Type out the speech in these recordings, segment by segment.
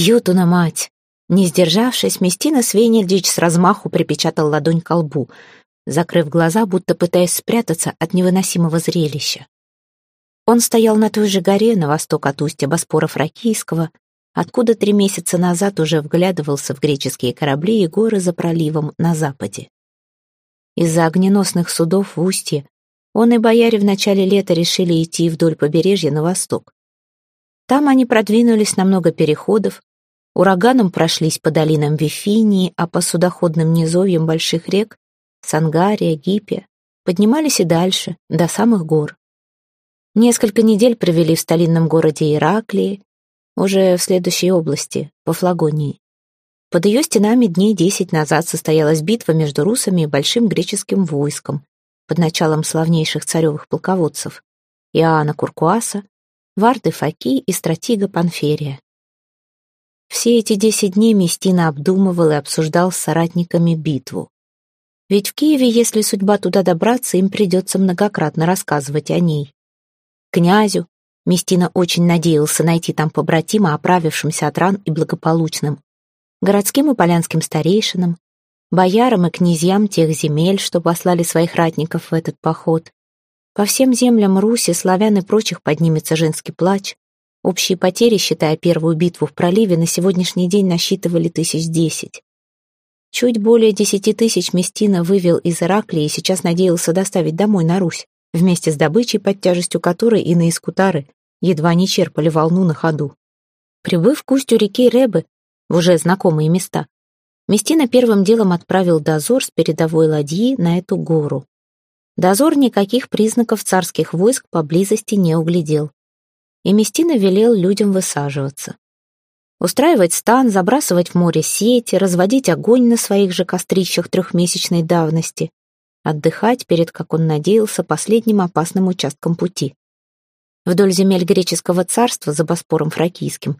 Ютуна мать! Не сдержавшись, Местина Свенельдич с размаху припечатал ладонь к лбу, закрыв глаза, будто пытаясь спрятаться от невыносимого зрелища. Он стоял на той же горе, на восток от устья Боспора Фракийского, откуда три месяца назад уже вглядывался в греческие корабли и горы за проливом на западе. Из-за огненосных судов в устье он и бояре в начале лета решили идти вдоль побережья на восток. Там они продвинулись на много переходов, ураганом прошлись по долинам Вифинии, а по судоходным низовьям больших рек Сангария, Гиппия поднимались и дальше, до самых гор. Несколько недель провели в старинном городе Ираклии, уже в следующей области, по Флагонии. Под ее стенами дней десять назад состоялась битва между русами и большим греческим войском под началом славнейших царевых полководцев Иоанна Куркуаса, Варды Факи и стратега Панферия. Все эти десять дней Местина обдумывал и обсуждал с соратниками битву. Ведь в Киеве, если судьба туда добраться, им придется многократно рассказывать о ней. Князю Местина очень надеялся найти там побратима, оправившимся от ран и благополучным. Городским и полянским старейшинам, боярам и князьям тех земель, что послали своих ратников в этот поход. По всем землям Руси, славян и прочих поднимется женский плач. Общие потери, считая первую битву в проливе, на сегодняшний день насчитывали тысяч десять. Чуть более десяти тысяч Местина вывел из Ираклии и сейчас надеялся доставить домой на Русь вместе с добычей, под тяжестью которой иные скутары едва не черпали волну на ходу. Прибыв к устью реки Ребы, в уже знакомые места, Местина первым делом отправил дозор с передовой ладьи на эту гору. Дозор никаких признаков царских войск поблизости не углядел. И Местина велел людям высаживаться. Устраивать стан, забрасывать в море сети, разводить огонь на своих же кострищах трехмесячной давности, отдыхать перед, как он надеялся, последним опасным участком пути. Вдоль земель греческого царства за Боспором Фракийским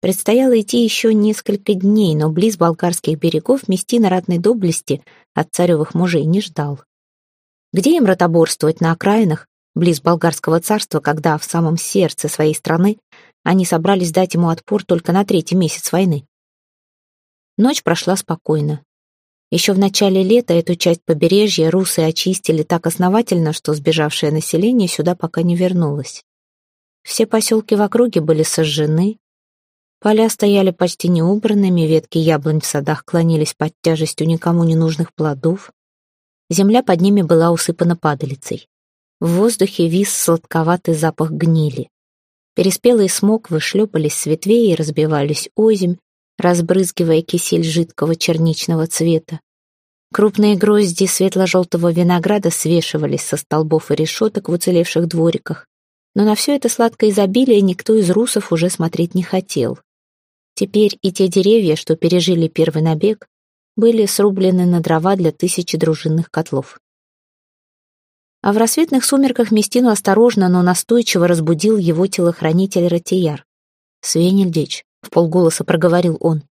предстояло идти еще несколько дней, но близ болгарских берегов Местина ратной доблести от царевых мужей не ждал. Где им ротоборствовать на окраинах, близ болгарского царства, когда в самом сердце своей страны они собрались дать ему отпор только на третий месяц войны? Ночь прошла спокойно. Еще в начале лета эту часть побережья русы очистили так основательно, что сбежавшее население сюда пока не вернулось. Все поселки в округе были сожжены, поля стояли почти неубранными, ветки яблонь в садах клонились под тяжестью никому не нужных плодов. Земля под ними была усыпана падалицей. В воздухе вис сладковатый запах гнили. Переспелый смог шлепались с ветвей и разбивались озимь, разбрызгивая кисель жидкого черничного цвета. Крупные грозди светло-желтого винограда свешивались со столбов и решеток в уцелевших двориках, но на все это сладкое изобилие никто из русов уже смотреть не хотел. Теперь и те деревья, что пережили первый набег, были срублены на дрова для тысячи дружинных котлов. А в рассветных сумерках Местину осторожно, но настойчиво разбудил его телохранитель Ратияр. «Свенельдич, — в полголоса проговорил он.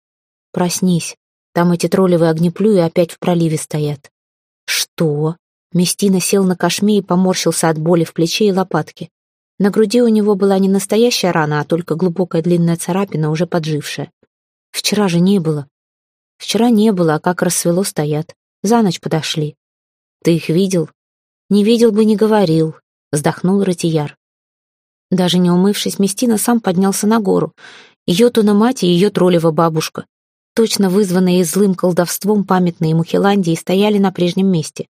«Проснись. Там эти троллевые огнеплюи опять в проливе стоят». «Что?» Местина сел на кошме и поморщился от боли в плече и лопатке. На груди у него была не настоящая рана, а только глубокая длинная царапина, уже поджившая. «Вчера же не было». «Вчера не было, а как рассвело стоят. За ночь подошли». «Ты их видел?» «Не видел бы, не говорил», — вздохнул Ратияр. Даже не умывшись, Местина сам поднялся на гору. Ее туна мать и ее троллева бабушка, точно вызванные злым колдовством памятные ему Хиландии, стояли на прежнем месте.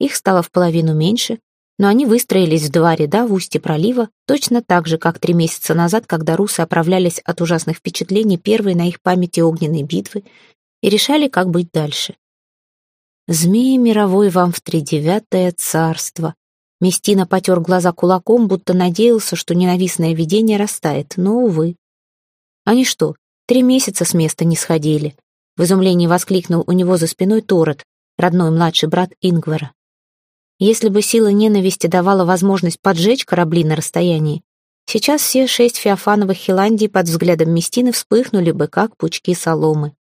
Их стало в половину меньше, но они выстроились в два ряда в устье пролива, точно так же, как три месяца назад, когда русы оправлялись от ужасных впечатлений первой на их памяти огненной битвы и решали, как быть дальше. «Змеи мировой вам в тридевятое царство!» Местина потер глаза кулаком, будто надеялся, что ненавистное видение растает, но, увы. Они что, три месяца с места не сходили? В изумлении воскликнул у него за спиной Торет, родной младший брат Ингвара. Если бы сила ненависти давала возможность поджечь корабли на расстоянии, сейчас все шесть феофановых Хиландий под взглядом Местины вспыхнули бы, как пучки соломы.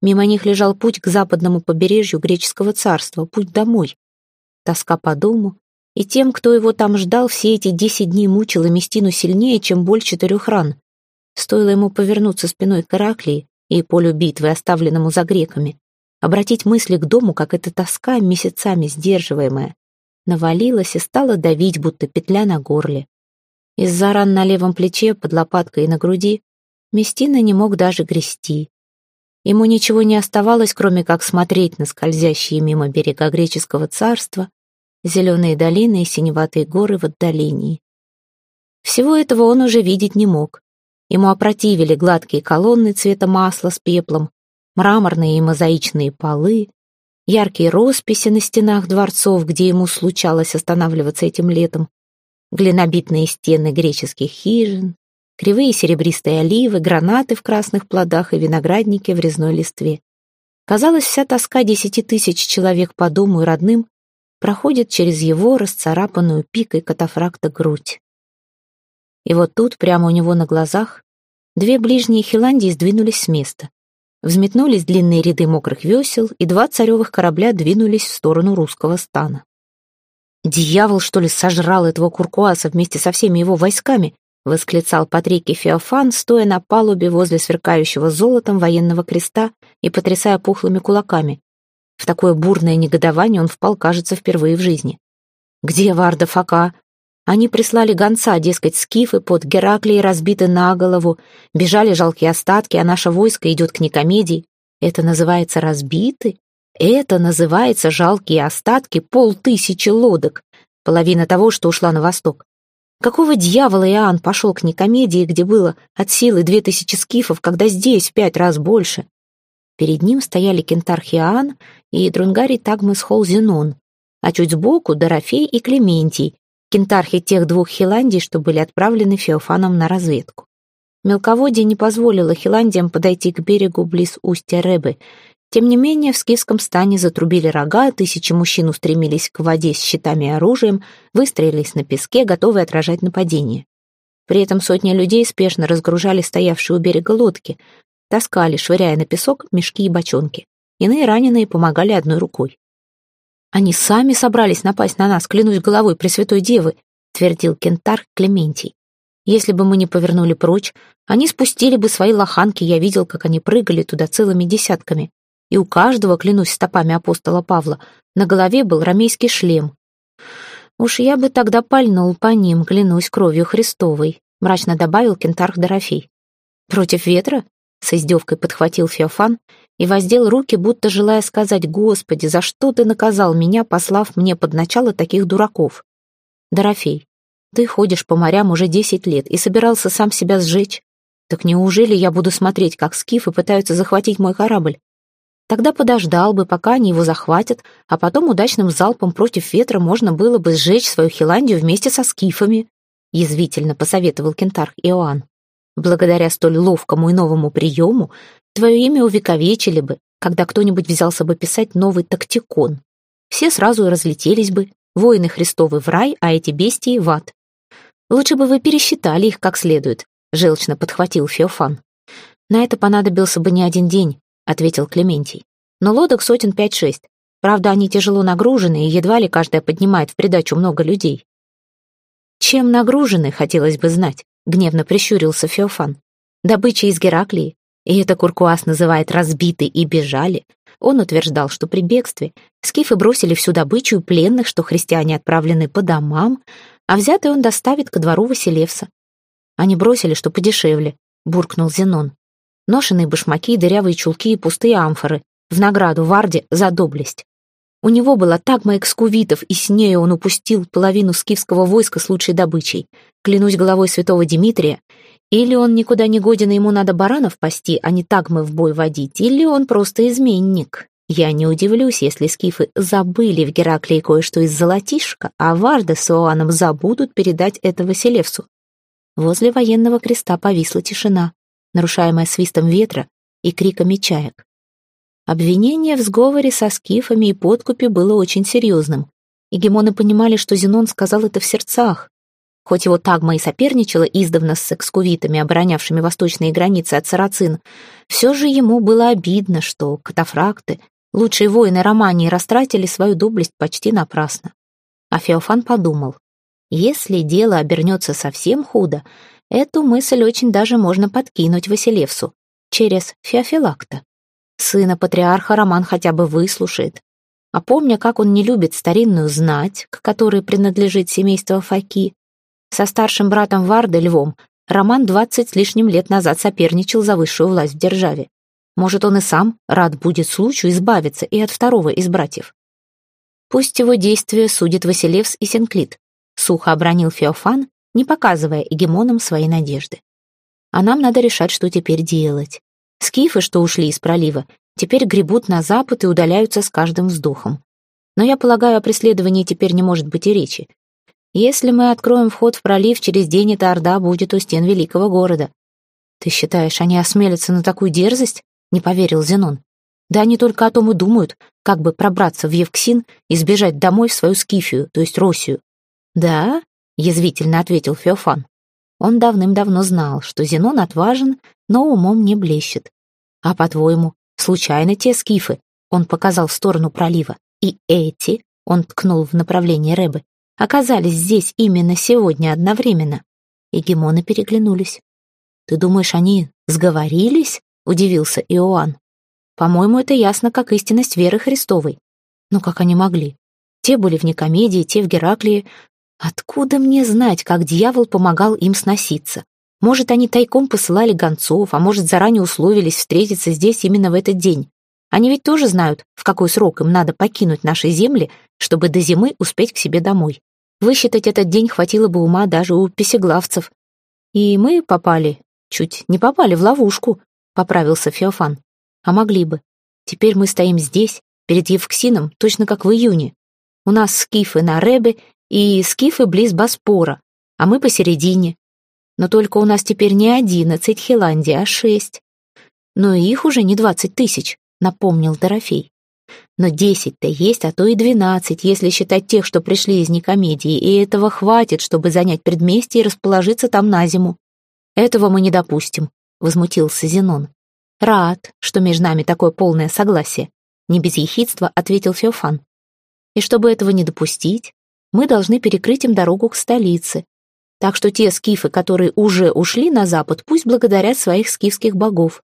Мимо них лежал путь к западному побережью греческого царства, путь домой. Тоска по дому, и тем, кто его там ждал, все эти десять дней мучила Местину сильнее, чем боль четырех ран. Стоило ему повернуться спиной к Ираклии и полю битвы, оставленному за греками, обратить мысли к дому, как эта тоска, месяцами сдерживаемая, навалилась и стала давить, будто петля на горле. Из-за ран на левом плече, под лопаткой и на груди, Местина не мог даже грести. Ему ничего не оставалось, кроме как смотреть на скользящие мимо берега греческого царства, зеленые долины и синеватые горы в отдалении. Всего этого он уже видеть не мог. Ему опротивили гладкие колонны цвета масла с пеплом, мраморные и мозаичные полы, яркие росписи на стенах дворцов, где ему случалось останавливаться этим летом, глинобитные стены греческих хижин, кривые серебристые оливы, гранаты в красных плодах и виноградники в резной листве. Казалось, вся тоска десяти тысяч человек по дому и родным проходит через его расцарапанную пикой катафракта грудь. И вот тут, прямо у него на глазах, две ближние Хиландии сдвинулись с места. Взметнулись длинные ряды мокрых весел, и два царевых корабля двинулись в сторону русского стана. «Дьявол, что ли, сожрал этого Куркуаса вместе со всеми его войсками?» — восклицал Патрикий Феофан, стоя на палубе возле сверкающего золотом военного креста и потрясая пухлыми кулаками. В такое бурное негодование он впал, кажется, впервые в жизни. «Где Варда Фака?» Они прислали гонца, дескать, скифы под Гераклией разбиты на голову, бежали жалкие остатки, а наше войско идет к Никомедии. Это называется разбиты? Это называется жалкие остатки полтысячи лодок, половина того, что ушла на восток. Какого дьявола Иоанн пошел к Никомедии, где было от силы две тысячи скифов, когда здесь в пять раз больше? Перед ним стояли кентарх Иоанн и Друнгарий Тагмас Холл Зенон, а чуть сбоку Дорофей и Клементий, кентархи тех двух Хиландий, что были отправлены Феофаном на разведку. Мелководье не позволило Хиландиям подойти к берегу близ устья Ребы. Тем не менее, в скифском стане затрубили рога, тысячи мужчин устремились к воде с щитами и оружием, выстроились на песке, готовые отражать нападение. При этом сотни людей спешно разгружали стоявшие у берега лодки, таскали, швыряя на песок, мешки и бочонки. Иные раненые помогали одной рукой. Они сами собрались напасть на нас, клянусь головой Пресвятой Девы, твердил кентар Клементий. Если бы мы не повернули прочь, они спустили бы свои лоханки, я видел, как они прыгали туда целыми десятками. И у каждого, клянусь стопами апостола Павла, на голове был рамейский шлем. Уж я бы тогда пальнул по ним, клянусь кровью Христовой, мрачно добавил кентарх Дорофей. Против ветра? С издевкой подхватил Феофан и воздел руки, будто желая сказать «Господи, за что ты наказал меня, послав мне под начало таких дураков?» «Дорофей, ты ходишь по морям уже десять лет и собирался сам себя сжечь. Так неужели я буду смотреть, как скифы пытаются захватить мой корабль? Тогда подождал бы, пока они его захватят, а потом удачным залпом против ветра можно было бы сжечь свою Хиландию вместе со скифами», язвительно посоветовал кентарх Иоанн. Благодаря столь ловкому и новому приему твое имя увековечили бы, когда кто-нибудь взялся бы писать новый тактикон. Все сразу разлетелись бы, воины Христовы в рай, а эти бестии в ад. Лучше бы вы пересчитали их как следует, желчно подхватил Феофан. На это понадобился бы не один день, ответил Клементий. Но лодок сотен пять-шесть. Правда, они тяжело нагружены, и едва ли каждая поднимает в придачу много людей. Чем нагружены, хотелось бы знать гневно прищурился Феофан. Добыча из Гераклии, и это Куркуас называет разбиты и бежали. Он утверждал, что при бегстве скифы бросили всю добычу и пленных, что христиане отправлены по домам, а взятый он доставит ко двору Василевса. Они бросили, что подешевле, буркнул Зенон. Ношеные башмаки, дырявые чулки и пустые амфоры в награду Варде за доблесть. У него была тагма экскувитов, и с нею он упустил половину скифского войска с лучшей добычей. Клянусь головой святого Дмитрия, или он никуда не годен, и ему надо баранов пасти, а не тагмы в бой водить, или он просто изменник. Я не удивлюсь, если скифы забыли в Гераклии кое-что из золотишка, а Варда с Иоанном забудут передать это Василевсу. Возле военного креста повисла тишина, нарушаемая свистом ветра и криками чаек. Обвинение в сговоре со скифами и подкупе было очень серьезным. И гемоны понимали, что Зенон сказал это в сердцах. Хоть его тагма и соперничала издавна с экскувитами, оборонявшими восточные границы от сарацин, все же ему было обидно, что катафракты, лучшие воины Романии, растратили свою доблесть почти напрасно. А Феофан подумал, если дело обернется совсем худо, Эту мысль очень даже можно подкинуть Василевсу через Феофилакта. Сына патриарха Роман хотя бы выслушает. А помня, как он не любит старинную знать, к которой принадлежит семейство Факи, со старшим братом Варды, Львом, Роман двадцать с лишним лет назад соперничал за высшую власть в державе. Может, он и сам рад будет случаю избавиться и от второго из братьев. Пусть его действия судит Василевс и Сенклит, сухо обронил Феофан, не показывая эгемонам свои надежды. А нам надо решать, что теперь делать. Скифы, что ушли из пролива, теперь гребут на запад и удаляются с каждым вздохом. Но я полагаю, о преследовании теперь не может быть и речи. Если мы откроем вход в пролив, через день эта орда будет у стен великого города. Ты считаешь, они осмелятся на такую дерзость? Не поверил Зенон. Да они только о том и думают, как бы пробраться в Евксин и сбежать домой в свою Скифию, то есть Россию. Да, язвительно ответил Феофан. Он давным-давно знал, что Зенон отважен, но умом не блещет. А по-твоему, случайно те скифы, он показал в сторону пролива, и эти, он ткнул в направлении Рэбы, оказались здесь именно сегодня одновременно. И гемоны переглянулись. «Ты думаешь, они сговорились?» — удивился Иоанн. «По-моему, это ясно, как истинность веры Христовой. Но как они могли? Те были в Никомедии, те в Гераклии. Откуда мне знать, как дьявол помогал им сноситься? Может, они тайком посылали гонцов, а может, заранее условились встретиться здесь именно в этот день. Они ведь тоже знают, в какой срок им надо покинуть наши земли, чтобы до зимы успеть к себе домой. Высчитать этот день хватило бы ума даже у песеглавцев. И мы попали, чуть не попали в ловушку, поправился Феофан. А могли бы. Теперь мы стоим здесь, перед Евксином, точно как в июне. У нас скифы на Ребе и скифы близ Боспора, а мы посередине. Но только у нас теперь не одиннадцать Хиландий, а шесть. Но их уже не двадцать тысяч, напомнил Дорофей. Но десять-то есть, а то и двенадцать, если считать тех, что пришли из Никомедии, и этого хватит, чтобы занять предместье и расположиться там на зиму. Этого мы не допустим, возмутился Зенон. Рад, что между нами такое полное согласие, не без ехидства ответил Феофан. И чтобы этого не допустить, мы должны перекрыть им дорогу к столице. Так что те скифы, которые уже ушли на запад, пусть благодарят своих скифских богов.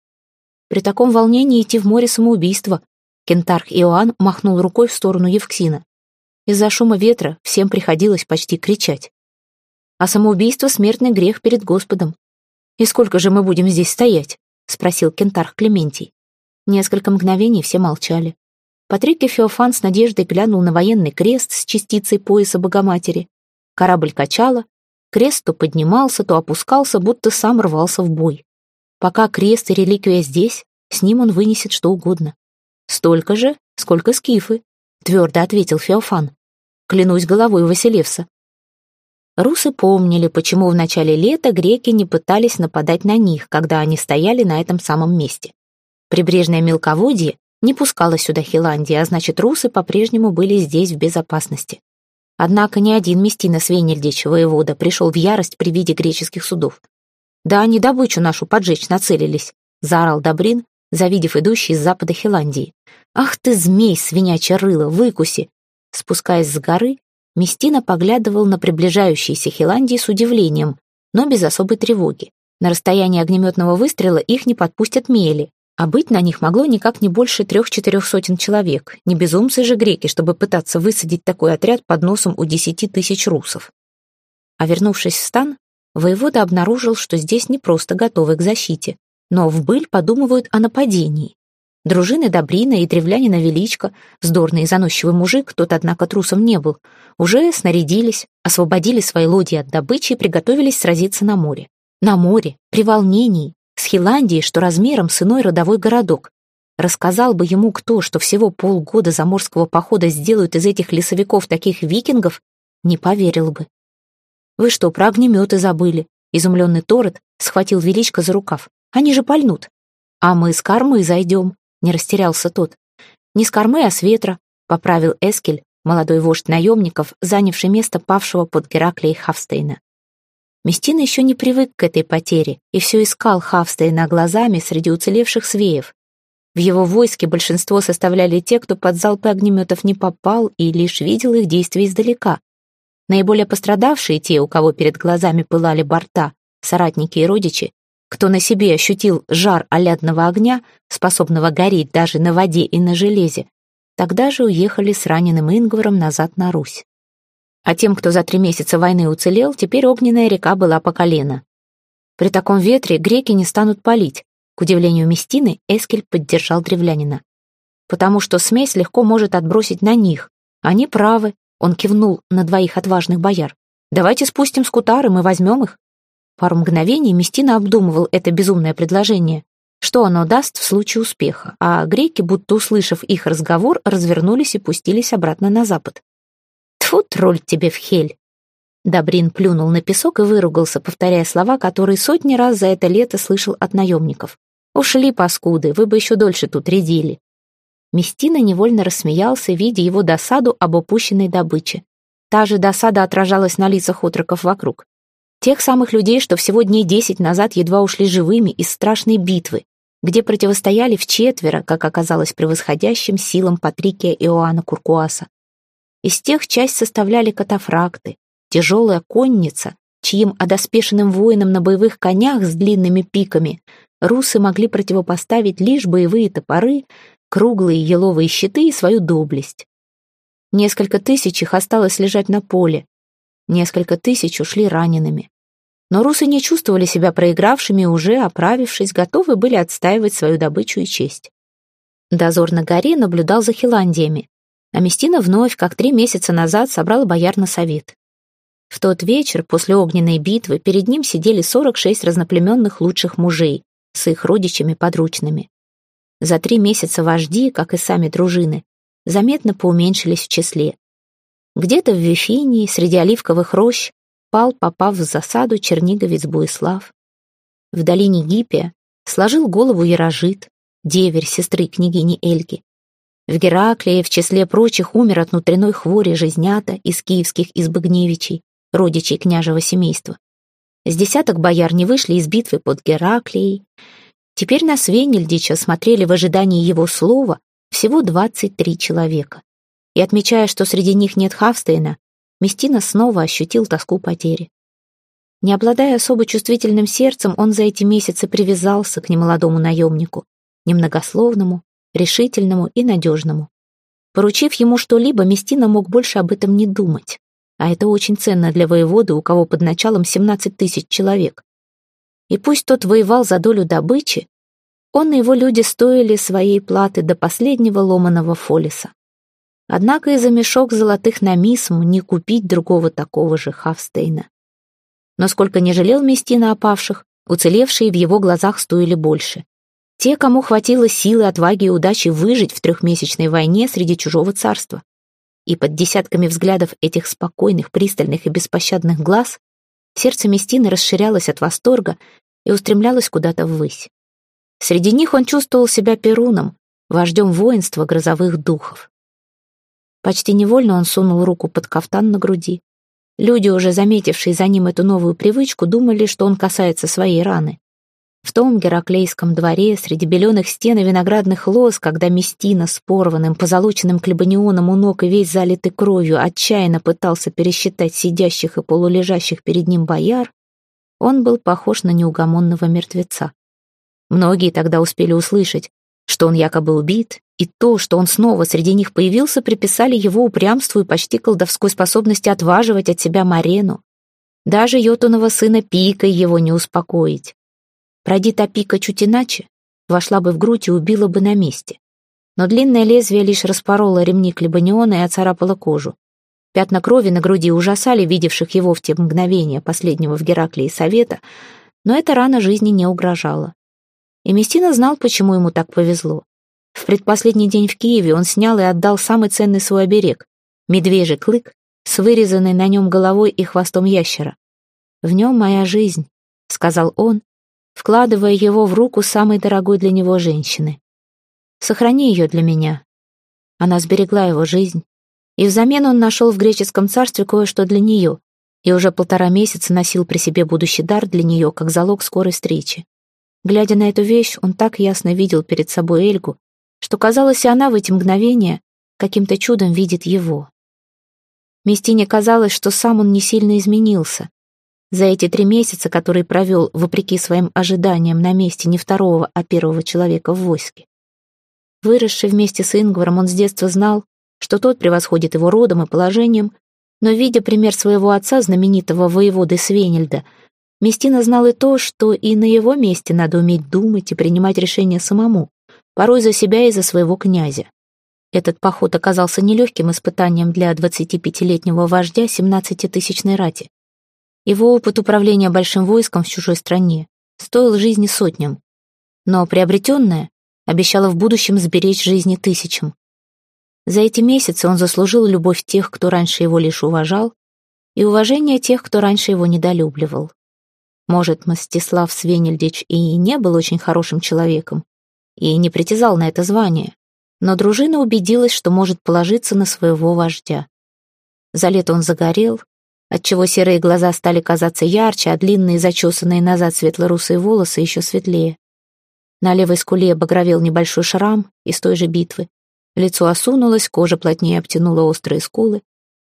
При таком волнении идти в море самоубийство, Кентарх Иоанн махнул рукой в сторону Евксина. Из-за шума ветра всем приходилось почти кричать. А самоубийство — смертный грех перед Господом. «И сколько же мы будем здесь стоять?» — спросил Кентарх Клементий. Несколько мгновений все молчали. Патрик и Феофан с надеждой глянул на военный крест с частицей пояса Богоматери. Корабль качало, крест то поднимался, то опускался, будто сам рвался в бой. Пока крест и реликвия здесь, с ним он вынесет что угодно. «Столько же, сколько скифы», — твердо ответил Феофан. «Клянусь головой Василевса». Русы помнили, почему в начале лета греки не пытались нападать на них, когда они стояли на этом самом месте. Прибрежное мелководье не пускало сюда Хиландии, а значит, русы по-прежнему были здесь в безопасности. Однако ни один Местина Свенельдич, воевода, пришел в ярость при виде греческих судов. «Да они добычу нашу поджечь нацелились», — заорал Добрин, завидев идущий с запада Хиландии. «Ах ты, змей, свинячья рыло, выкуси!» Спускаясь с горы, Местина поглядывал на приближающиеся Хиландии с удивлением, но без особой тревоги. На расстоянии огнеметного выстрела их не подпустят мели, а быть на них могло никак не больше трех-четырех сотен человек. Не безумцы же греки, чтобы пытаться высадить такой отряд под носом у десяти тысяч русов. А вернувшись в стан, воевода обнаружил, что здесь не просто готовы к защите, но в быль подумывают о нападении. Дружины Добрина и древлянина Величко, вздорный и заносчивый мужик, тот, однако, трусом не был, уже снарядились, освободили свои лодьи от добычи и приготовились сразиться на море. На море, при волнении, с Хиландией, что размером с иной родовой городок. Рассказал бы ему кто, что всего полгода заморского похода сделают из этих лесовиков таких викингов, не поверил бы. «Вы что, про огнеметы забыли?» Изумленный Торет схватил Величко за рукав. «Они же пальнут». «А мы с кормы зайдем», не растерялся тот. «Не с кормы, а с ветра», — поправил Эскель, молодой вождь наемников, занявший место павшего под Гераклей Хавстейна. Местина еще не привык к этой потере и все искал Хавстейна глазами среди уцелевших свеев. В его войске большинство составляли те, кто под залпы огнеметов не попал и лишь видел их действия издалека. Наиболее пострадавшие те, у кого перед глазами пылали борта, соратники и родичи, кто на себе ощутил жар олядного огня, способного гореть даже на воде и на железе, тогда же уехали с раненым Ингваром назад на Русь. А тем, кто за три месяца войны уцелел, теперь огненная река была по колено. При таком ветре греки не станут палить. К удивлению Местины, Эскель поддержал древлянина. Потому что смесь легко может отбросить на них. Они правы, он кивнул на двоих отважных бояр. Давайте спустим скутары, мы возьмем их. Пару мгновений Местина обдумывал это безумное предложение. Что оно даст в случае успеха? А греки, будто услышав их разговор, развернулись и пустились обратно на запад. Тьфу, тролль тебе в хель! Добрин плюнул на песок и выругался, повторяя слова, которые сотни раз за это лето слышал от наемников. «Ушли, паскуды, вы бы еще дольше тут рядили». Местина невольно рассмеялся, видя его досаду об упущенной добыче. Та же досада отражалась на лицах отроков вокруг. Тех самых людей, что всего дней десять назад едва ушли живыми из страшной битвы, где противостояли в четверо, как оказалось превосходящим силам Патрикия Иоанна Куркуаса. Из тех часть составляли катафракты, тяжелая конница, чьим одоспешенным воинам на боевых конях с длинными пиками русы могли противопоставить лишь боевые топоры, круглые еловые щиты и свою доблесть. Несколько тысяч их осталось лежать на поле. Несколько тысяч ушли ранеными. Но русы не чувствовали себя проигравшими, уже оправившись, готовы были отстаивать свою добычу и честь. Дозор на горе наблюдал за Хиландиями, а Местина вновь, как три месяца назад, собрала бояр на совет. В тот вечер, после огненной битвы, перед ним сидели 46 разноплеменных лучших мужей с их родичами-подручными. За три месяца вожди, как и сами дружины, заметно поуменьшились в числе. Где-то в Вифинии, среди оливковых рощ, пал, попав в засаду черниговец Буислав. В долине Гиппия сложил голову Ярожит, деверь сестры княгини Эльги. В Гераклии в числе прочих умер от внутренной хвори Жизнята из киевских избыгневичей, родичей княжего семейства. С десяток бояр не вышли из битвы под Гераклией. Теперь на Свенельдича смотрели в ожидании его слова всего 23 человека. И отмечая, что среди них нет Хавстейна, Местина снова ощутил тоску потери. Не обладая особо чувствительным сердцем, он за эти месяцы привязался к немолодому наемнику, немногословному, решительному и надежному. Поручив ему что-либо, Местина мог больше об этом не думать. А это очень ценно для воевода, у кого под началом 17 тысяч человек. И пусть тот воевал за долю добычи, он и его люди стоили своей платы до последнего ломаного фолиса. Однако и за мешок золотых на мисм не купить другого такого же Хавстейна. Но сколько не жалел Местина опавших, уцелевшие в его глазах стоили больше. Те, кому хватило силы, отваги и удачи выжить в трехмесячной войне среди чужого царства. И под десятками взглядов этих спокойных, пристальных и беспощадных глаз сердце Местины расширялось от восторга и устремлялось куда-то ввысь. Среди них он чувствовал себя Перуном, вождем воинства грозовых духов. Почти невольно он сунул руку под кафтан на груди. Люди, уже заметившие за ним эту новую привычку, думали, что он касается своей раны. В том гераклейском дворе, среди беленых стен и виноградных лоз, когда Местина с порванным, позолоченным клебанионом у ног и весь залитый кровью отчаянно пытался пересчитать сидящих и полулежащих перед ним бояр, он был похож на неугомонного мертвеца. Многие тогда успели услышать, что он якобы убит, и то, что он снова среди них появился, приписали его упрямству и почти колдовской способности отваживать от себя Марену. Даже Йотунова сына Пика его не успокоить. Пройди та Пика чуть иначе, вошла бы в грудь и убила бы на месте. Но длинное лезвие лишь распороло ремни Клебаниона и оцарапало кожу. Пятна крови на груди ужасали видевших его в те мгновения последнего в Гераклии совета, но эта рана жизни не угрожала. И Местина знал, почему ему так повезло. В предпоследний день в Киеве он снял и отдал самый ценный свой оберег — медвежий клык с вырезанной на нем головой и хвостом ящера. «В нем моя жизнь», — сказал он, вкладывая его в руку самой дорогой для него женщины. «Сохрани ее для меня». Она сберегла его жизнь, и взамен он нашел в греческом царстве кое-что для нее, и уже полтора месяца носил при себе будущий дар для нее, как залог скорой встречи. Глядя на эту вещь, он так ясно видел перед собой Эльгу, что казалось, и она в эти мгновения каким-то чудом видит его. Местине казалось, что сам он не сильно изменился. За эти три месяца, которые провел, вопреки своим ожиданиям, на месте не второго, а первого человека в войске. Выросший вместе с Ингваром, он с детства знал, что тот превосходит его родом и положением, но, видя пример своего отца, знаменитого воеводы Свенельда, Местина знал и то, что и на его месте надо уметь думать и принимать решения самому, порой за себя и за своего князя. Этот поход оказался нелегким испытанием для 25-летнего вождя 17-тысячной рати. Его опыт управления большим войском в чужой стране стоил жизни сотням, но приобретенное обещало в будущем сберечь жизни тысячам. За эти месяцы он заслужил любовь тех, кто раньше его лишь уважал, и уважение тех, кто раньше его недолюбливал. Может, Мстислав Свенельдич и не был очень хорошим человеком, и не притязал на это звание, но дружина убедилась, что может положиться на своего вождя. За лето он загорел, отчего серые глаза стали казаться ярче, а длинные зачесанные назад светло-русые волосы еще светлее. На левой скуле багровел небольшой шрам из той же битвы. Лицо осунулось, кожа плотнее обтянула острые скулы.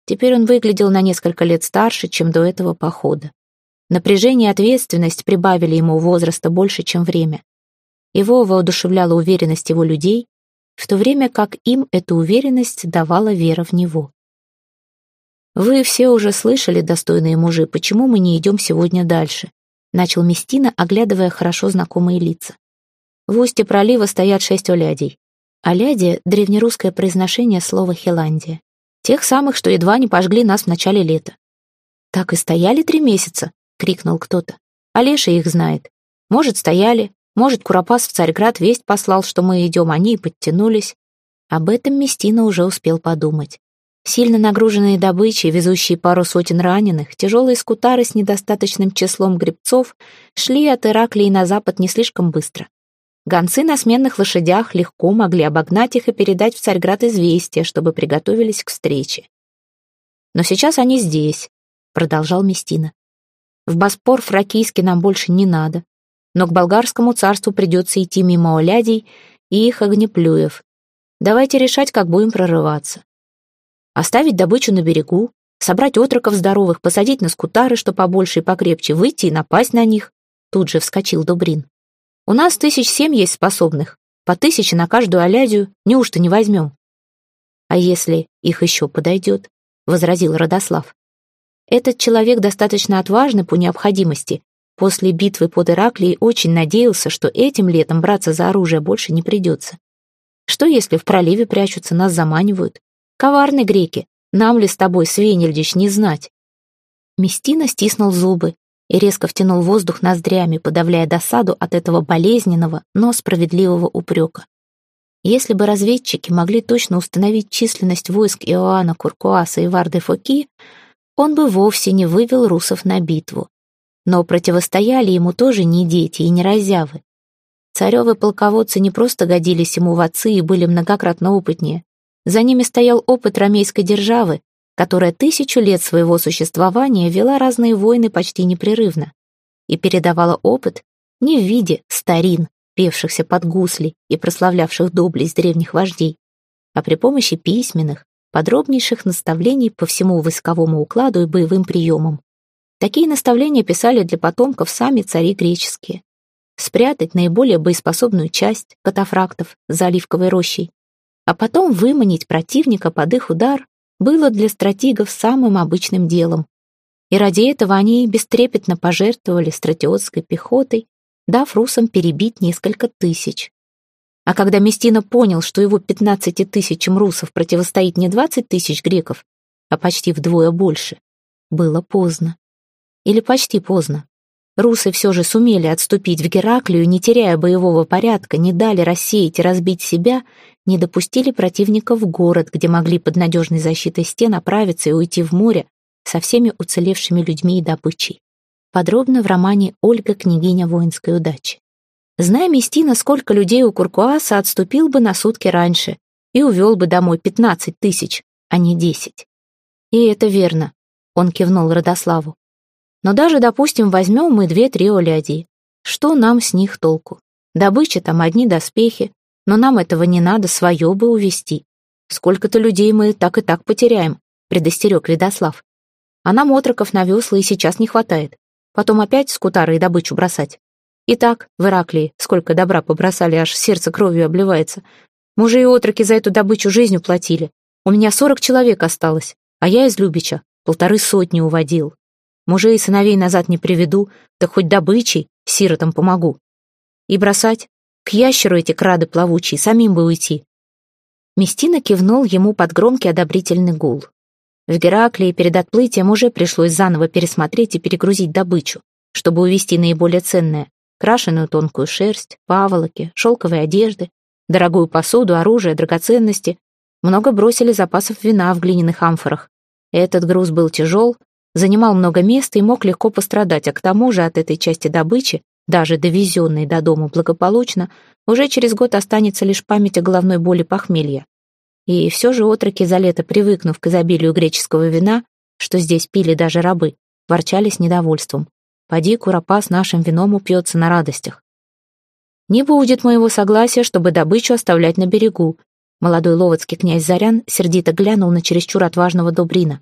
Теперь он выглядел на несколько лет старше, чем до этого похода. Напряжение и ответственность прибавили ему возраста больше, чем время. Его воодушевляла уверенность его людей, в то время как им эта уверенность давала вера в него. «Вы все уже слышали, достойные мужи, почему мы не идем сегодня дальше?» начал Местина, оглядывая хорошо знакомые лица. В устье пролива стоят шесть олядей. Олядия — древнерусское произношение слова «Хеландия». Тех самых, что едва не пожгли нас в начале лета. «Так и стояли три месяца?» — крикнул кто-то. «Олеша их знает. Может, стояли, может, Куропас в Царьград весть послал, что мы идем, они и подтянулись. Об этом Местина уже успел подумать. Сильно нагруженные добычей, везущие пару сотен раненых, тяжелые скутары с недостаточным числом гребцов шли от Ираклии на запад не слишком быстро. Гонцы на сменных лошадях легко могли обогнать их и передать в Царьград известие, чтобы приготовились к встрече. «Но сейчас они здесь», — продолжал Местина. «В Боспор фракийский нам больше не надо но к болгарскому царству придется идти мимо олядей и их огнеплюев. Давайте решать, как будем прорываться. Оставить добычу на берегу, собрать отроков здоровых, посадить на скутары, что побольше и покрепче, выйти и напасть на них. Тут же вскочил Дубрин. У нас тысяч семь есть способных. По тысяче на каждую олядию неужто не возьмем? А если их еще подойдет? Возразил Родослав. Этот человек достаточно отважный по необходимости, После битвы под Ираклией очень надеялся, что этим летом браться за оружие больше не придется. Что если в проливе прячутся, нас заманивают? Коварны греки, нам ли с тобой, Свенельдич, не знать? Местина стиснул зубы и резко втянул воздух ноздрями, подавляя досаду от этого болезненного, но справедливого упрека. Если бы разведчики могли точно установить численность войск Иоанна Куркуаса и Варды Фоки, он бы вовсе не вывел русов на битву. Но противостояли ему тоже не дети и не разявы. Царевы полководцы не просто годились ему в отцы и были многократно опытнее. За ними стоял опыт ромейской державы, которая тысячу лет своего существования вела разные войны почти непрерывно и передавала опыт не в виде старин, певшихся под гусли и прославлявших доблесть древних вождей, а при помощи письменных, подробнейших наставлений по всему войсковому укладу и боевым приемам. Такие наставления писали для потомков сами цари греческие. Спрятать наиболее боеспособную часть катафрактов за оливковой рощей, а потом выманить противника под их удар было для стратегов самым обычным делом. И ради этого они бестрепетно пожертвовали стратиотской пехотой, дав русам перебить несколько тысяч. А когда Местина понял, что его 15 тысячам русов противостоит не 20 тысяч греков, а почти вдвое больше, было поздно. Или почти поздно. Русы все же сумели отступить в Гераклию, не теряя боевого порядка, не дали рассеять и разбить себя, не допустили противника в город, где могли под надежной защитой стен оправиться и уйти в море со всеми уцелевшими людьми и добычей. Подробно в романе «Ольга, княгиня воинской удачи». Зная Местина, сколько людей у Куркуаса отступил бы на сутки раньше и увел бы домой пятнадцать тысяч, а не десять. И это верно, он кивнул Родославу. Но даже, допустим, возьмем мы две-три оляди. Что нам с них толку? Добыча там одни доспехи, но нам этого не надо, свое бы увести. Сколько-то людей мы так и так потеряем, предостерег Ведослав. А нам отроков на весла и сейчас не хватает. Потом опять скутары и добычу бросать. И так в Ираклии сколько добра побросали, аж сердце кровью обливается. Мужи и отроки за эту добычу жизнью платили. У меня сорок человек осталось, а я из Любича полторы сотни уводил. Мужей и сыновей назад не приведу, да хоть добычей сиротам помогу. И бросать? К ящеру эти крады плавучие, самим бы уйти. Местина кивнул ему под громкий одобрительный гул. В Гераклии перед отплытием уже пришлось заново пересмотреть и перегрузить добычу, чтобы увести наиболее ценное — крашеную тонкую шерсть, паволоки, шелковые одежды, дорогую посуду, оружие, драгоценности. Много бросили запасов вина в глиняных амфорах. Этот груз был тяжел, занимал много места и мог легко пострадать, а к тому же от этой части добычи, даже довезенной до дома благополучно, уже через год останется лишь память о головной боли похмелья. И все же отроки за лето, привыкнув к изобилию греческого вина, что здесь пили даже рабы, ворчали с недовольством. «Поди, Куропас нашим вином упьется на радостях». «Не будет моего согласия, чтобы добычу оставлять на берегу», молодой ловецкий князь Зарян сердито глянул на чересчур отважного Добрина.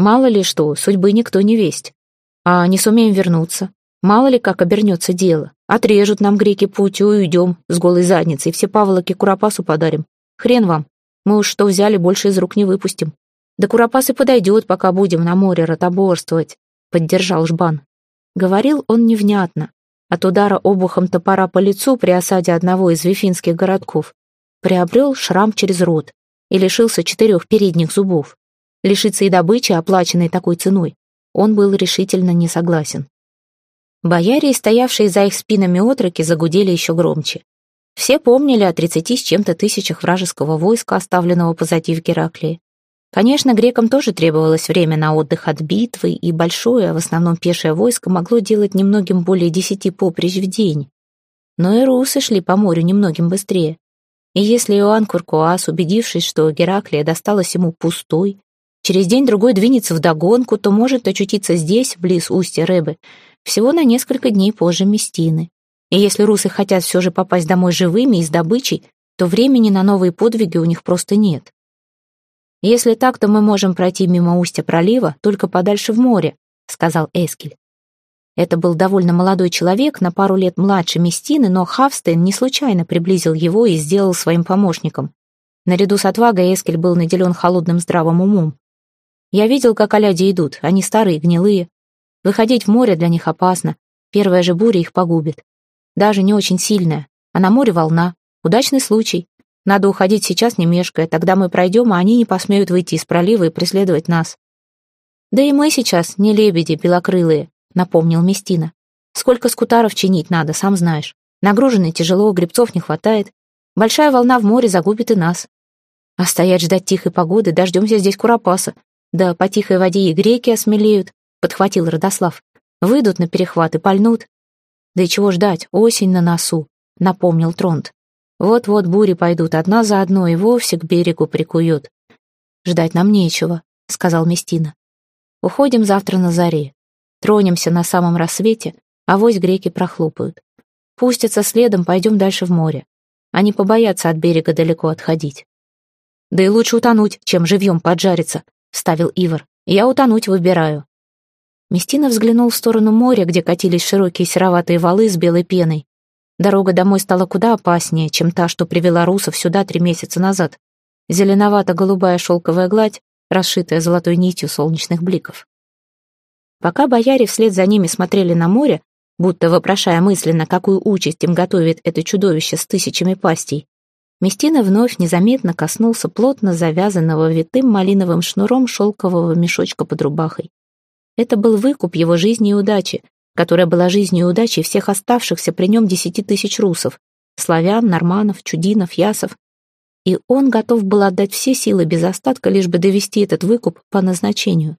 «Мало ли что, судьбы никто не весть. А не сумеем вернуться. Мало ли как обернется дело. Отрежут нам греки путь и уйдем с голой задницей, все паволоки Куропасу подарим. Хрен вам, мы уж что взяли, больше из рук не выпустим. Да Куропас и подойдет, пока будем на море ротоборствовать», — поддержал Жбан. Говорил он невнятно. От удара обухом топора по лицу при осаде одного из вифинских городков приобрел шрам через рот и лишился четырех передних зубов. Лишиться и добычи, оплаченной такой ценой, он был решительно не согласен. Бояре, стоявшие за их спинами отроки, загудели еще громче. Все помнили о тридцати с чем-то тысячах вражеского войска, оставленного позади в Гераклии. Конечно, грекам тоже требовалось время на отдых от битвы, и большое, в основном пешее войско могло делать немногим более десяти поприщ в день. Но и русы шли по морю немногим быстрее. И если Иоанн Куркуас, убедившись, что Гераклия досталась ему пустой, через день-другой двинется вдогонку, то может очутиться здесь, близ устья Рэбы, всего на несколько дней позже Местины. И если русы хотят все же попасть домой живыми и с добычей, то времени на новые подвиги у них просто нет. «Если так, то мы можем пройти мимо устья пролива, только подальше в море», — сказал Эскель. Это был довольно молодой человек, на пару лет младше Местины, но Хавстейн не случайно приблизил его и сделал своим помощником. Наряду с отвагой Эскель был наделен холодным здравым умом. Я видел, как оляди идут, они старые, гнилые. Выходить в море для них опасно, первая же буря их погубит даже не очень сильная, а на море волна. Удачный случай. Надо уходить сейчас, не мешкая, тогда мы пройдем, а они не посмеют выйти из пролива и преследовать нас. Да и мы сейчас не лебеди белокрылые, напомнил Местина. Сколько скутаров чинить надо, сам знаешь. Нагружены тяжело, гребцов не хватает. Большая волна в море загубит и нас. А стоять ждать тихой погоды, дождемся здесь куропаса. Да по тихой воде и греки осмелеют, подхватил Родослав. Выйдут на перехват и пальнут. Да и чего ждать, осень на носу, напомнил Тронт. Вот-вот бури пойдут одна за одной и вовсе к берегу прикуют. Ждать нам нечего, сказал Местина. Уходим завтра на заре. Тронемся на самом рассвете, а вось греки прохлопают. Пустятся следом, пойдем дальше в море. Они побоятся от берега далеко отходить. Да и лучше утонуть, чем живьем поджариться, вставил Ивар. Я утонуть выбираю. Местина взглянул в сторону моря, где катились широкие сероватые валы с белой пеной. Дорога домой стала куда опаснее, чем та, что привела русов сюда три месяца назад. Зеленовато-голубая шелковая гладь, расшитая золотой нитью солнечных бликов. Пока бояре вслед за ними смотрели на море, будто вопрошая мысленно, какую участь им готовит это чудовище с тысячами пастей, Местина вновь незаметно коснулся плотно завязанного витым малиновым шнуром шелкового мешочка под рубахой. Это был выкуп его жизни и удачи, которая была жизнью и удачей всех оставшихся при нем десяти тысяч русов, славян, норманов, чудинов, ясов. И он готов был отдать все силы без остатка, лишь бы довести этот выкуп по назначению.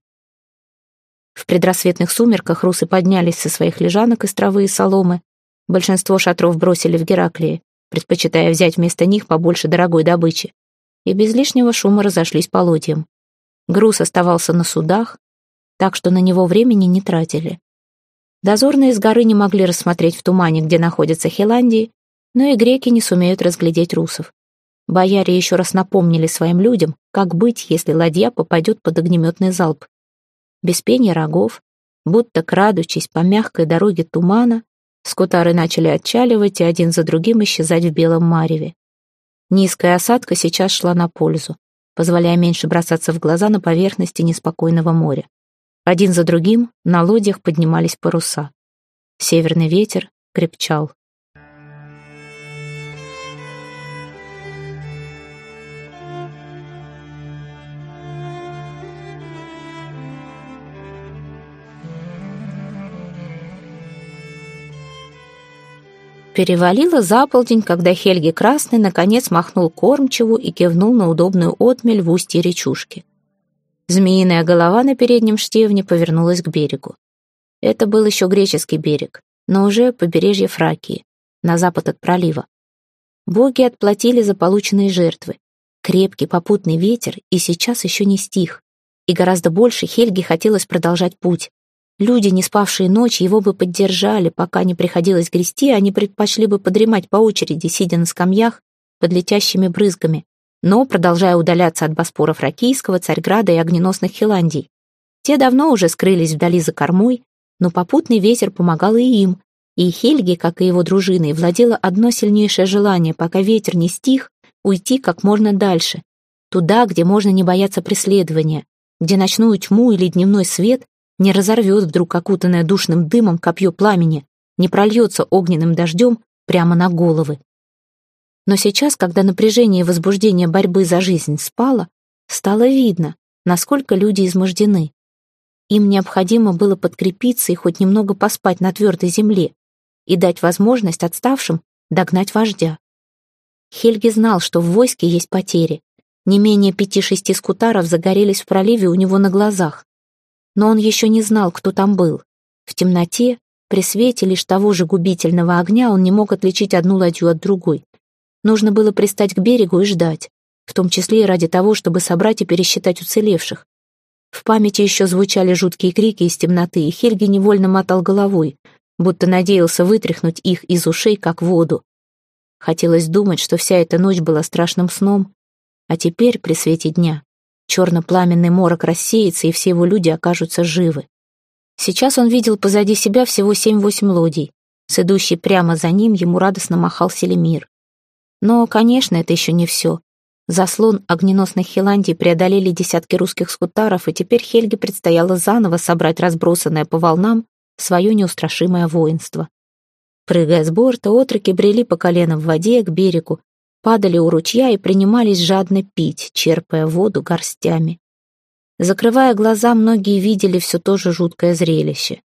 В предрассветных сумерках русы поднялись со своих лежанок из травы и соломы. Большинство шатров бросили в Гераклии, предпочитая взять вместо них побольше дорогой добычи. И без лишнего шума разошлись по лодьям. Груз оставался на судах, так что на него времени не тратили. Дозорные с горы не могли рассмотреть в тумане, где находятся Хиландии, но и греки не сумеют разглядеть русов. Бояре еще раз напомнили своим людям, как быть, если ладья попадет под огнеметный залп. Без пения рогов, Будто крадучись по мягкой дороге тумана, скутары начали отчаливать и один за другим исчезать в белом мареве. Низкая осадка сейчас шла на пользу, позволяя меньше бросаться в глаза на поверхности неспокойного моря. Один за другим на лодьях поднимались паруса. Северный ветер крепчал. Перевалило за полдень, когда Хельги Красный наконец махнул кормчеву и кивнул на удобную отмель в устье речушки. Змеиная голова на переднем штевне повернулась к берегу. Это был еще греческий берег, но уже побережье Фракии, на запад от пролива. Боги отплатили за полученные жертвы. Крепкий попутный ветер и сейчас еще не стих. И гораздо больше Хельге хотелось продолжать путь. Люди, не спавшие ночь, его бы поддержали, пока не приходилось грести, они предпочли бы подремать по очереди, сидя на скамьях под летящими брызгами, но продолжая удаляться от Боспора Фракийского, Царьграда и огненосных Хиландий. Те давно уже скрылись вдали за кормой, но попутный ветер помогал и им, и Хельге, как и его дружиной, владело одно сильнейшее желание, пока ветер не стих, уйти как можно дальше, туда, где можно не бояться преследования, где ночную тьму или дневной свет не разорвет вдруг окутанное душным дымом копье пламени, не прольется огненным дождем прямо на головы. Но сейчас, когда напряжение и возбуждение борьбы за жизнь спало, стало видно, насколько люди измождены. Им необходимо было подкрепиться и хоть немного поспать на твердой земле и дать возможность отставшим догнать вождя. Хельги знал, что в войске есть потери. Не менее пяти-шести скутаров загорелись в проливе у него на глазах но он еще не знал, кто там был. В темноте, при свете лишь того же губительного огня, он не мог отличить одну ладью от другой. Нужно было пристать к берегу и ждать, в том числе и ради того, чтобы собрать и пересчитать уцелевших. В памяти еще звучали жуткие крики из темноты, и Хельги невольно мотал головой, будто надеялся вытряхнуть их из ушей, как воду. Хотелось думать, что вся эта ночь была страшным сном, а теперь, при свете дня, Черно-пламенный морок рассеется, и все его люди окажутся живы. Сейчас он видел позади себя всего семь-восемь лодий. С идущей прямо за ним ему радостно махал Селемир. Но, конечно, это еще не все. Заслон огненосных Хиландий преодолели десятки русских скутаров, и теперь Хельге предстояло заново собрать разбросанное по волнам свое неустрашимое воинство. Прыгая с борта, отроки брели по колено в воде к берегу, падали у ручья и принимались жадно пить, черпая воду горстями. Закрывая глаза, многие видели все то же жуткое зрелище.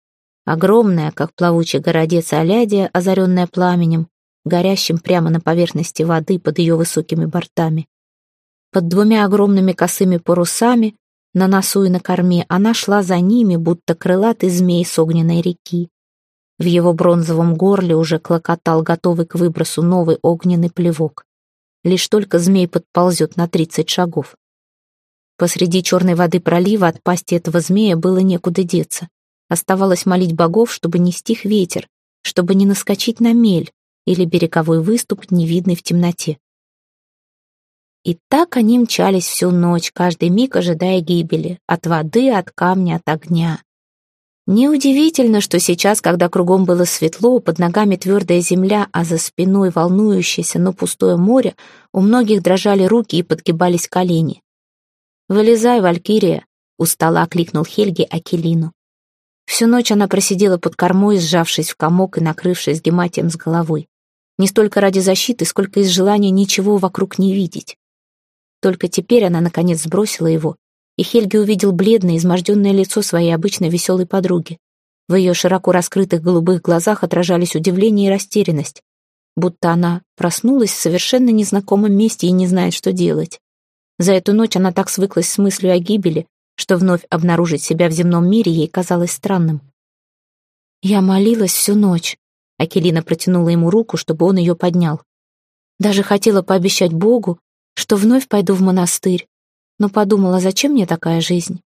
Огромная, как плавучий городец Алядия, озаренная пламенем, горящим прямо на поверхности воды под ее высокими бортами. Под двумя огромными косыми парусами, на носу и на корме, она шла за ними, будто крылатый змей с огненной реки. В его бронзовом горле уже клокотал готовый к выбросу новый огненный плевок лишь только змей подползет на тридцать шагов. Посреди черной воды пролива от пасти этого змея было некуда деться. Оставалось молить богов, чтобы не стих ветер, чтобы не наскочить на мель или береговой выступ, невидный в темноте. И так они мчались всю ночь, каждый миг ожидая гибели, от воды, от камня, от огня. Неудивительно, что сейчас, когда кругом было светло, под ногами твердая земля, а за спиной волнующееся, но пустое море, у многих дрожали руки и подгибались колени. «Вылезай, Валькирия!» — устало окликнул Хельги Акелину. Всю ночь она просидела под кормой, сжавшись в комок и накрывшись гематием с головой. Не столько ради защиты, сколько из желания ничего вокруг не видеть. Только теперь она, наконец, сбросила его и Хельги увидел бледное, изможденное лицо своей обычной веселой подруги. В ее широко раскрытых голубых глазах отражались удивление и растерянность, будто она проснулась в совершенно незнакомом месте и не знает, что делать. За эту ночь она так свыклась с мыслью о гибели, что вновь обнаружить себя в земном мире ей казалось странным. «Я молилась всю ночь», — Акелина протянула ему руку, чтобы он ее поднял. «Даже хотела пообещать Богу, что вновь пойду в монастырь, но подумала, зачем мне такая жизнь?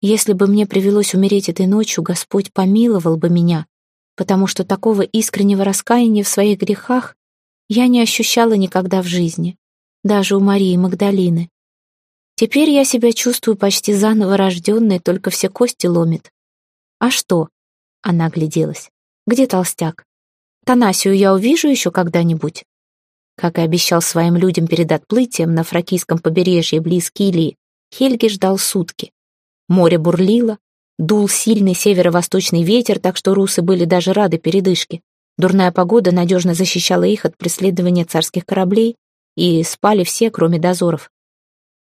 Если бы мне привелось умереть этой ночью, Господь помиловал бы меня, потому что такого искреннего раскаяния в своих грехах я не ощущала никогда в жизни, даже у Марии Магдалины. Теперь я себя чувствую почти заново рожденной, только все кости ломит. «А что?» Она огляделась. «Где толстяк? Танасию я увижу еще когда-нибудь?» Как и обещал своим людям перед отплытием на фракийском побережье близ Килии, Хельги ждал сутки. Море бурлило, дул сильный северо-восточный ветер, так что русы были даже рады передышке. Дурная погода надежно защищала их от преследования царских кораблей, и спали все, кроме дозоров.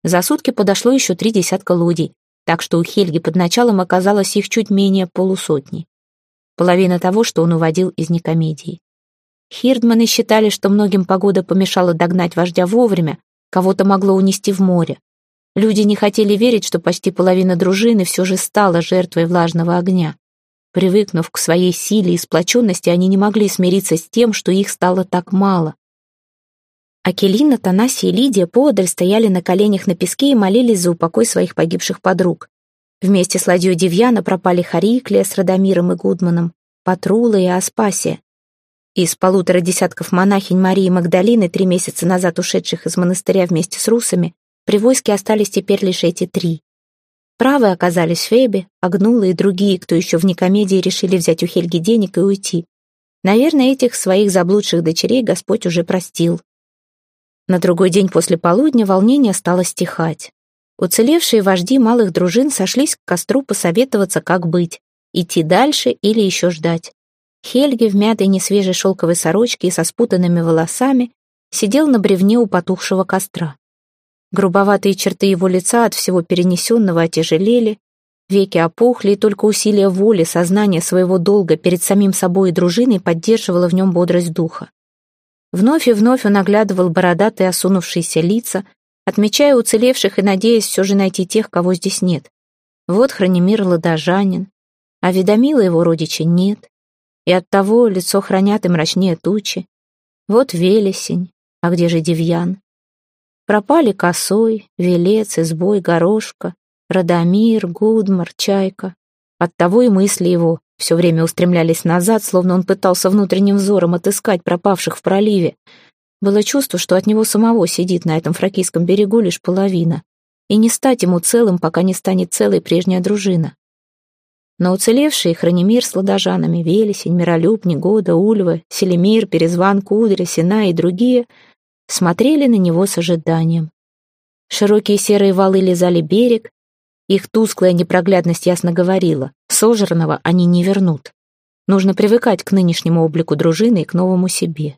За сутки подошло еще три десятка лодий, так что у Хельги под началом оказалось их чуть менее полусотни. Половина того, что он уводил из Никомедии. Хирдманы считали, что многим погода помешала догнать вождя вовремя, кого-то могло унести в море. Люди не хотели верить, что почти половина дружины все же стала жертвой влажного огня. Привыкнув к своей силе и сплоченности, они не могли смириться с тем, что их стало так мало. Акелина, Танасия и Лидия поодаль стояли на коленях на песке и молились за упокой своих погибших подруг. Вместе с ладьей Девьяна пропали Хариклия с Радомиром и Гудманом, Патрула и Аспасия. Из полутора десятков монахинь Марии Магдалины, три месяца назад ушедших из монастыря вместе с русами, при войске остались теперь лишь эти три. Правы оказались Феби, Агнула и другие, кто еще в Никомедии решили взять у Хельги денег и уйти. Наверное, этих своих заблудших дочерей Господь уже простил. На другой день после полудня волнение стало стихать. Уцелевшие вожди малых дружин сошлись к костру посоветоваться, как быть, идти дальше или еще ждать. Хельги в мятой несвежей шелковой сорочке и со спутанными волосами сидел на бревне у потухшего костра. Грубоватые черты его лица от всего перенесенного отяжелели, веки опухли, и только усилие воли, сознание своего долга перед самим собой и дружиной поддерживало в нем бодрость духа. Вновь и вновь он оглядывал бородатые осунувшиеся лица, отмечая уцелевших и надеясь все же найти тех, кого здесь нет. Вот Хранимир Ладожанин, а Ведомила его родича нет, и оттого лицо хранят и мрачнее тучи. Вот Велесень, а где же Девьян? Пропали Косой, Велец, Избой, Горошка, Радомир, Гудмар, Чайка. Оттого и мысли его все время устремлялись назад, словно он пытался внутренним взором отыскать пропавших в проливе. Было чувство, что от него самого сидит на этом фракийском берегу лишь половина, и не стать ему целым, пока не станет целой прежняя дружина. Но уцелевшие Хранимир с ладожанами, Велесень, Миролюб, Негода, Ульва, Селемир, Перезван, Кудря, Сина и другие смотрели на него с ожиданием. Широкие серые валы лизали берег, их тусклая непроглядность ясно говорила, сожранного они не вернут. Нужно привыкать к нынешнему облику дружины и к новому себе.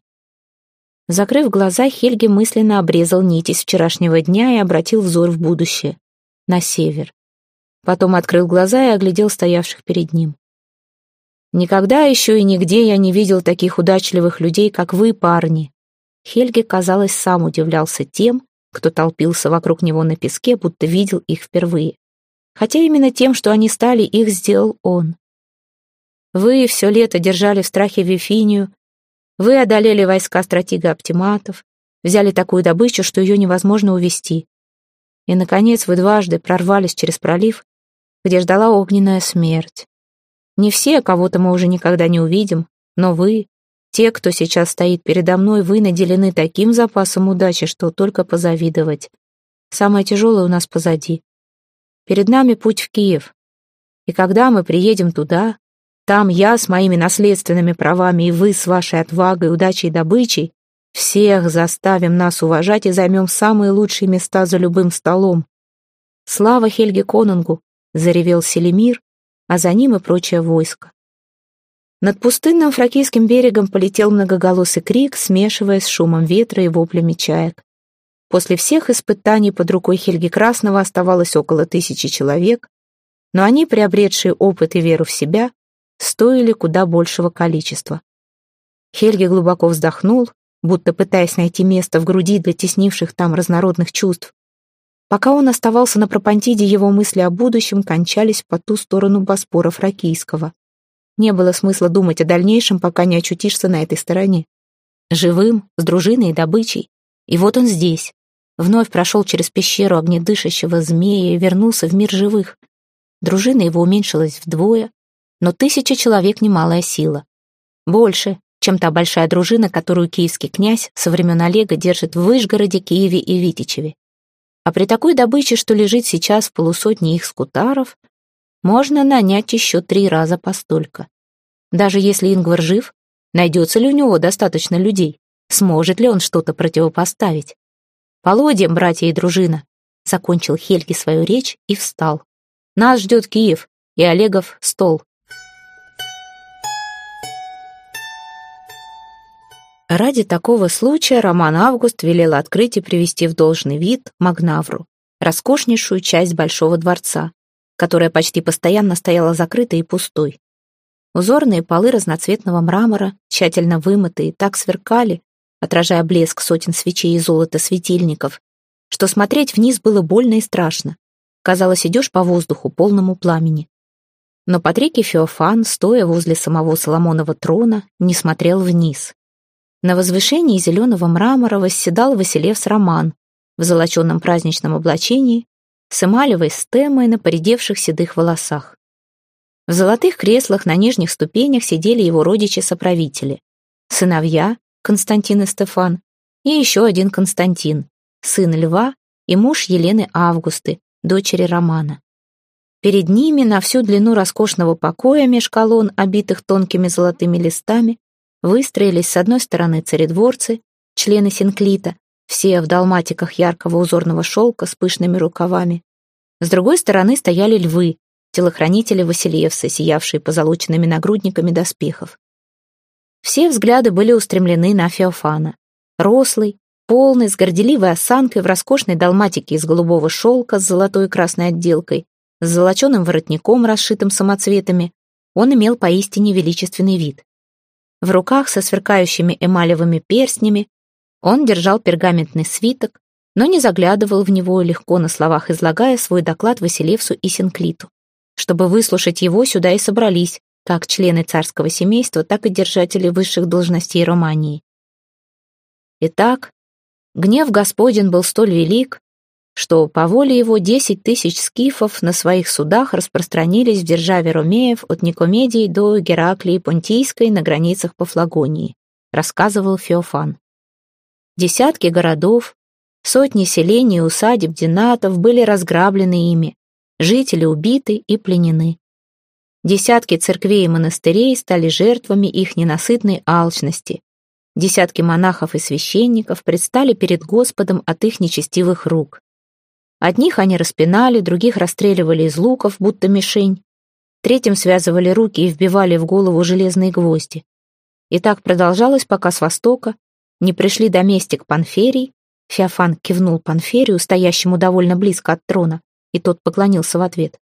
Закрыв глаза, Хельги мысленно обрезал нить из вчерашнего дня и обратил взор в будущее, на север. Потом открыл глаза и оглядел стоявших перед ним. «Никогда еще и нигде я не видел таких удачливых людей, как вы, парни». Хельги, казалось, сам удивлялся тем, кто толпился вокруг него на песке, будто видел их впервые хотя именно тем, что они стали, их сделал он. Вы все лето держали в страхе Вифинию, вы одолели войска стратега-оптиматов, взяли такую добычу, что ее невозможно увести. И, наконец, вы дважды прорвались через пролив, где ждала огненная смерть. Не все, кого-то мы уже никогда не увидим, но вы, те, кто сейчас стоит передо мной, вы наделены таким запасом удачи, что только позавидовать. Самое тяжелое у нас позади. Перед нами путь в Киев. И когда мы приедем туда, там я с моими наследственными правами и вы с вашей отвагой, удачей и добычей всех заставим нас уважать и займем самые лучшие места за любым столом. Слава Хельге Конунгу, заревел Селемир, а за ним и прочее войско. Над пустынным фракийским берегом полетел многоголосый крик, смешиваясь с шумом ветра и воплями чаек. После всех испытаний под рукой Хельги Красного оставалось около тысячи человек, но они, приобретшие опыт и веру в себя, стоили куда большего количества. Хельги глубоко вздохнул, будто пытаясь найти место в груди для теснивших там разнородных чувств. Пока он оставался на Пропантиде, его мысли о будущем кончались по ту сторону Боспора Фракийского. Не было смысла думать о дальнейшем, пока не очутишься на этой стороне. Живым, с дружиной и добычей. И вот он здесь, вновь прошел через пещеру огнедышащего змея и вернулся в мир живых. Дружина его уменьшилась вдвое, но тысяча человек — немалая сила. Больше, чем та большая дружина, которую киевский князь со времен Олега держит в Вышгороде, Киеве и Витичеве. А при такой добыче, что лежит сейчас в полусотне их скутаров, можно нанять еще три раза постолько. Даже если Ингвар жив, найдется ли у него достаточно людей? Сможет ли он что-то противопоставить? «Полодьем, братья и дружина!» Закончил Хельги свою речь и встал. «Нас ждет Киев и Олегов стол». Ради такого случая Роман Август велел открыть и привести в должный вид Магнавру, роскошнейшую часть Большого дворца, которая почти постоянно стояла закрытой и пустой. Узорные полы разноцветного мрамора, тщательно вымытые, так сверкали, отражая блеск сотен свечей и золота светильников, что смотреть вниз было больно и страшно. Казалось, идешь по воздуху, полному пламени. Но Патрикий Феофан, стоя возле самого Соломонова трона, не смотрел вниз. На возвышении зеленого мрамора восседал Василевс Роман в золоченном праздничном облачении с эмалевой стемой на поредевших седых волосах. В золотых креслах на нижних ступенях сидели его родичи-соправители. Сыновья, Константин и Стефан, и еще один Константин, сын Льва и муж Елены Августы, дочери Романа. Перед ними на всю длину роскошного покоя меж колонн, обитых тонкими золотыми листами, Выстроились с одной стороны царедворцы, члены синклита, все в далматиках яркого узорного шелка с пышными рукавами. С другой стороны стояли львы, телохранители Василевса, сиявшие позолоченными нагрудниками доспехов. Все взгляды были устремлены на Феофана. Рослый, полный, с горделивой осанкой в роскошной далматике из голубого шелка с золотой и красной отделкой, с золоченым воротником, расшитым самоцветами, он имел поистине величественный вид. В руках со сверкающими эмалевыми перстнями он держал пергаментный свиток, но не заглядывал в него, легко на словах излагая свой доклад Василевсу и Синклиту. Чтобы выслушать его, сюда и собрались как члены царского семейства, так и держатели высших должностей Романии. Итак, гнев Господень был столь велик, что по воле его десять тысяч скифов на своих судах распространились в державе Ромеев от Никомедии до Гераклии Понтийской на границах Пафлагонии, рассказывал Феофан. Десятки городов, сотни селений и усадеб динатов были разграблены ими, жители убиты и пленены. Десятки церквей и монастырей стали жертвами их ненасытной алчности. Десятки монахов и священников предстали перед Господом от их нечестивых рук. Одних они распинали, других расстреливали из луков, будто мишень. Третьим связывали руки и вбивали в голову железные гвозди. И так продолжалось, пока с востока не пришли доместик Панферий, Феофан кивнул Панферию, стоящему довольно близко от трона, и тот поклонился в ответ.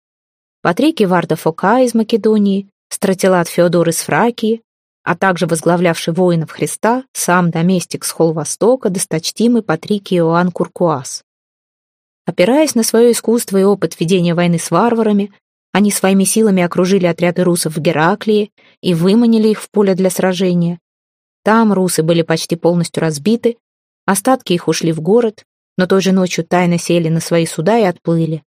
Патрикий Варда Фока из Македонии, стратилат Феодор из Фракии, а также возглавлявший воинов Христа, сам доместик с Холл-Востока, досточтимый Патрикий Иоанн Куркуас. Опираясь на свое искусство и опыт ведения войны с варварами, они своими силами окружили отряды русов в Гераклии и выманили их в поле для сражения. Там русы были почти полностью разбиты, остатки их ушли в город, но той же ночью тайно сели на свои суда и отплыли.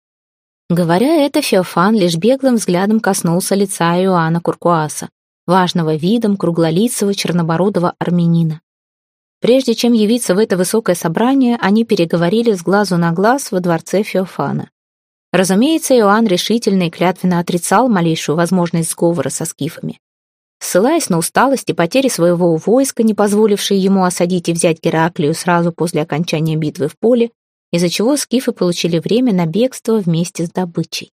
Говоря это, Феофан лишь беглым взглядом коснулся лица Иоанна Куркуаса, важного видом круглолицего чернобородого армянина. Прежде чем явиться в это высокое собрание, они переговорили с глазу на глаз во дворце Феофана. Разумеется, Иоанн решительно и клятвенно отрицал малейшую возможность сговора со скифами. Ссылаясь на усталость и потери своего войска, не позволившие ему осадить и взять Гераклию сразу после окончания битвы в поле, из-за чего скифы получили время на бегство вместе с добычей.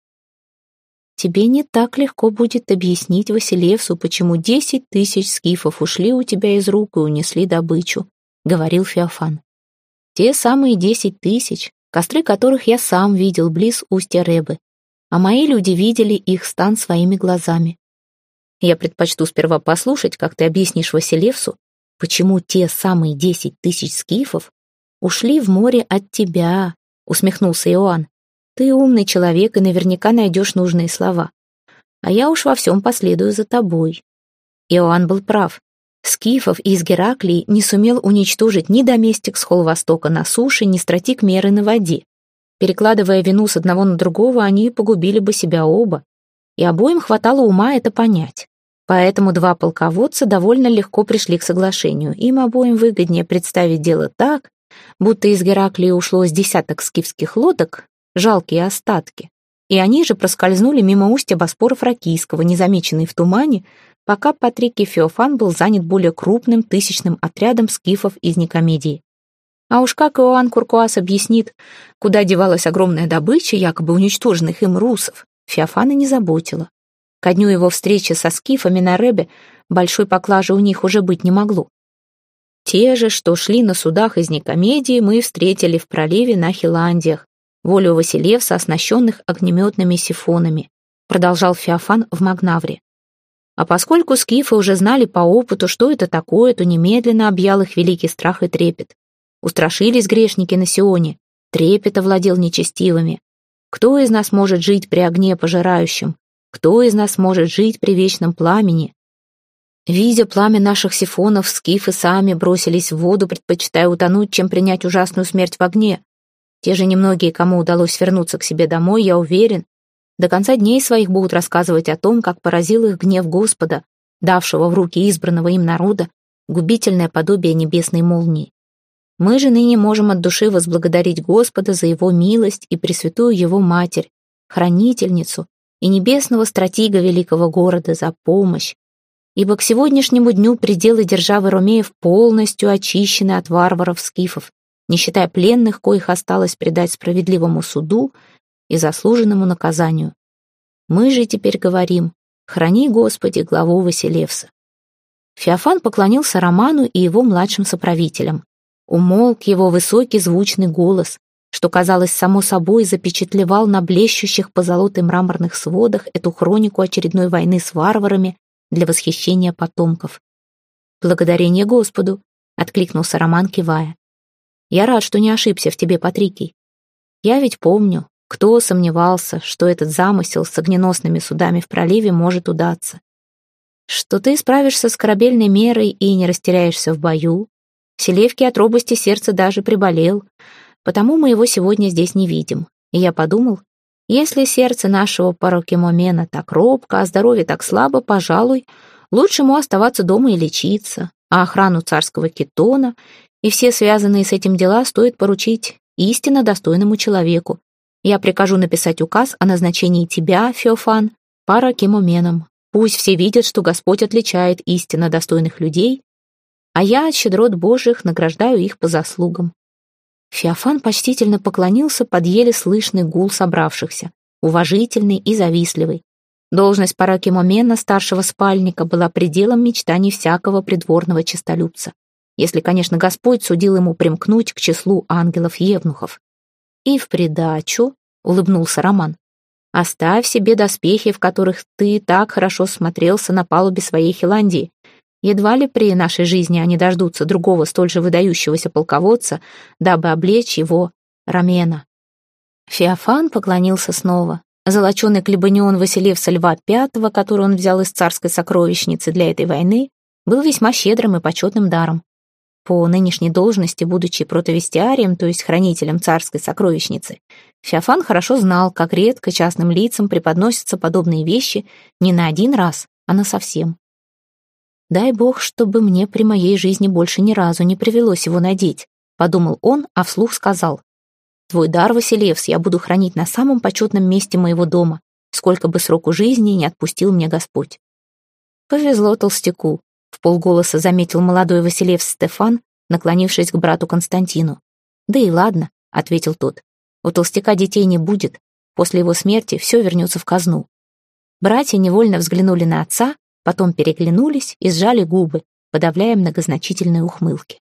Тебе не так легко будет объяснить Василевсу, почему десять тысяч скифов ушли у тебя из рук и унесли добычу, — говорил Феофан. Те самые десять тысяч, костры которых я сам видел близ устья Ребы, а мои люди видели их стан своими глазами. Я предпочту сперва послушать, как ты объяснишь Василевсу, почему те самые десять тысяч скифов ушли в море от тебя, — усмехнулся Иоанн. Ты умный человек и наверняка найдешь нужные слова. А я уж во всем последую за тобой. Иоанн был прав. Скифов из Гераклии не сумел уничтожить ни доместик с Холвостока на суше, ни стратик меры на воде. Перекладывая вину с одного на другого, они погубили бы себя оба. И обоим хватало ума это понять. Поэтому два полководца довольно легко пришли к соглашению. Им обоим выгоднее представить дело так, будто из Гераклии ушло с десяток скифских лодок, жалкие остатки, и они же проскользнули мимо устья Боспора Фракийского, незамеченный в тумане, пока Патрик и Феофан был занят более крупным тысячным отрядом скифов из Никомедии. А уж как Иоанн Куркуас объяснит, куда девалась огромная добыча, якобы уничтоженных им русов, Феофана не заботила. Ко дню его встречи со скифами на Ребе большой поклажи у них уже быть не могло. Те же, что шли на судах из Никомедии, мы встретили в проливе на Хиландиях, волю Василевса, оснащенных огнеметными сифонами, продолжал Феофан в Магнавре. А поскольку скифы уже знали по опыту, что это такое, то немедленно объял их великий страх и трепет. Устрашились грешники на Сионе, трепет овладел нечестивыми. Кто из нас может жить при огне пожирающем? Кто из нас может жить при вечном пламени? Видя пламя наших сифонов, скифы сами бросились в воду, предпочитая утонуть, чем принять ужасную смерть в огне. Те же немногие, кому удалось вернуться к себе домой, я уверен, до конца дней своих будут рассказывать о том, как поразил их гнев Господа, давшего в руки избранного им народа губительное подобие небесной молнии. Мы же ныне можем от души возблагодарить Господа за его милость и пресвятую его Матерь, хранительницу и небесного стратега великого города за помощь, ибо к сегодняшнему дню пределы державы Ромеев полностью очищены от варваров-скифов, не считая пленных, коих осталось предать справедливому суду и заслуженному наказанию. Мы же теперь говорим «Храни, Господи, главу Василевса». Феофан поклонился Роману и его младшим соправителям. Умолк его высокий звучный голос, что, казалось, само собой запечатлевал на блещущих позолотой мраморных сводах эту хронику очередной войны с варварами, для восхищения потомков. «Благодарение Господу!» — откликнулся Роман, кивая. «Я рад, что не ошибся в тебе, Патрикий. Я ведь помню, кто сомневался, что этот замысел с огненосными судами в проливе может удаться. Что ты справишься с корабельной мерой и не растеряешься в бою. Селевки от робости сердца даже приболел, потому мы его сегодня здесь не видим. И я подумал, если сердце нашего Парокимомена так робко, а здоровье так слабо, пожалуй, лучше ему оставаться дома и лечиться, а охрану царского кетона и все связанные с этим дела стоит поручить истинно достойному человеку. Я прикажу написать указ о назначении тебя, Феофан, Паракимоменом. Пусть все видят, что Господь отличает истинно достойных людей, а я от щедрот Божьих награждаю их по заслугам. Феофан почтительно поклонился под еле слышный гул собравшихся, уважительный и завистливый. Должность паракимомена старшего спальника была пределом мечтаний всякого придворного честолюбца, если, конечно, Господь судил ему примкнуть к числу ангелов-евнухов. «И в придачу», — улыбнулся Роман, — «оставь себе доспехи, в которых ты так хорошо смотрелся на палубе своей Хиландии, Едва ли при нашей жизни они дождутся другого столь же выдающегося полководца, дабы облечь его рамена. Феофан поклонился снова. Золоченый клебанион Василевса Льва V, который он взял из царской сокровищницы для этой войны, был весьма щедрым и почетным даром. По нынешней должности, будучи протовестиарием, то есть хранителем царской сокровищницы, Феофан хорошо знал, как редко частным лицам преподносятся подобные вещи не на один раз, а на совсем. «Дай бог, чтобы мне при моей жизни больше ни разу не привелось его надеть», подумал он, а вслух сказал. «Твой дар, Василевс, я буду хранить на самом почетном месте моего дома, сколько бы сроку жизни не отпустил мне Господь». «Повезло толстяку», — в полголоса заметил молодой Василевс Стефан, наклонившись к брату Константину. «Да и ладно», — ответил тот. «У толстяка детей не будет. После его смерти все вернется в казну». Братья невольно взглянули на отца, потом переглянулись и сжали губы, подавляя многозначительные ухмылки.